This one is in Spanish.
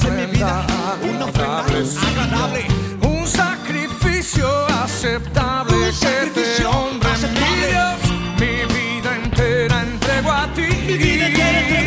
de mi vida, un ofrenda agradable, un sacrificio aceptable un este sacrificio mi Dios, mi vida entera entrego a ti. Mi vida